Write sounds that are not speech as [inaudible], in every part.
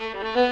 Thank you.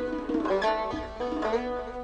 Thank you.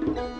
Thank you.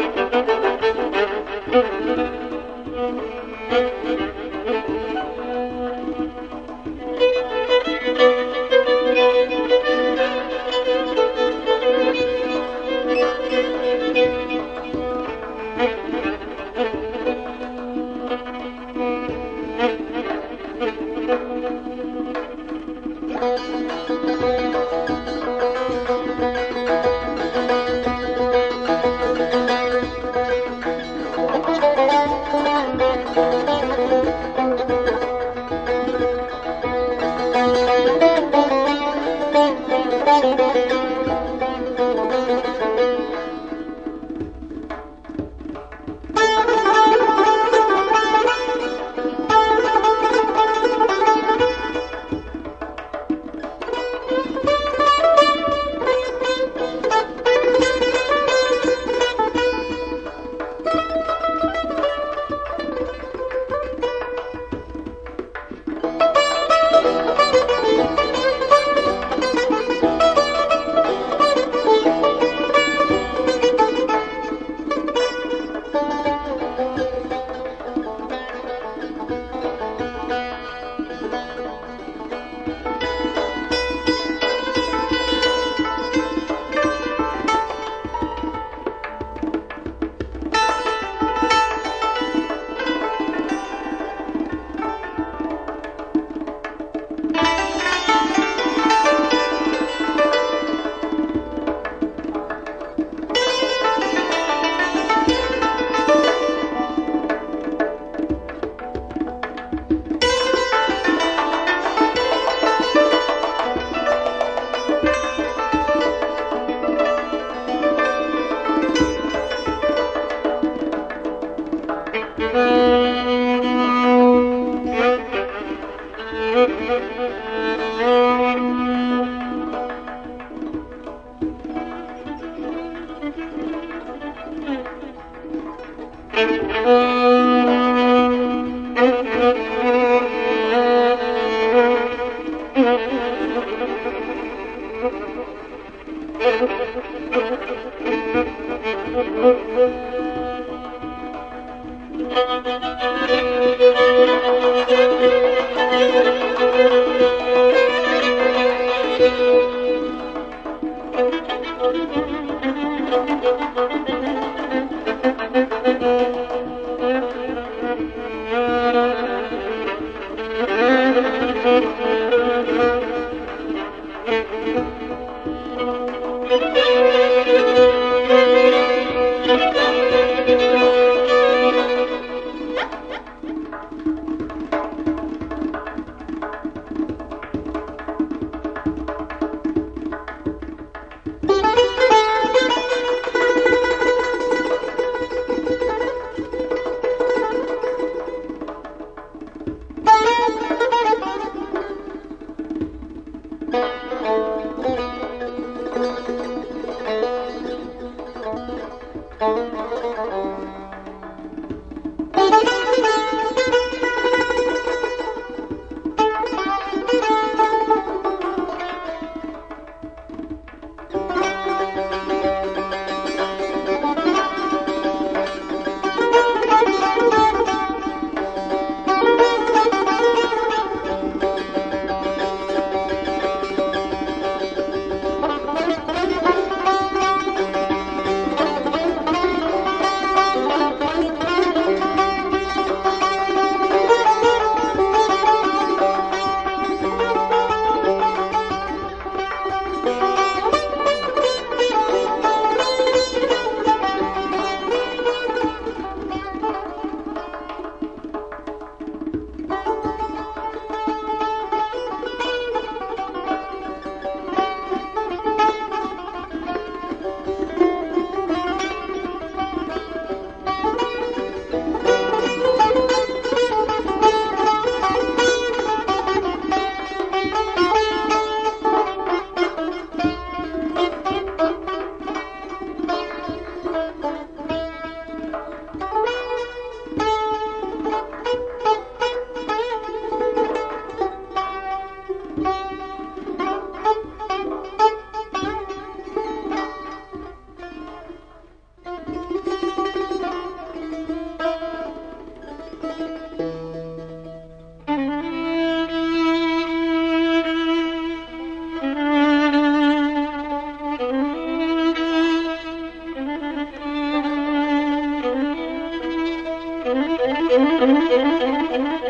Thank [laughs]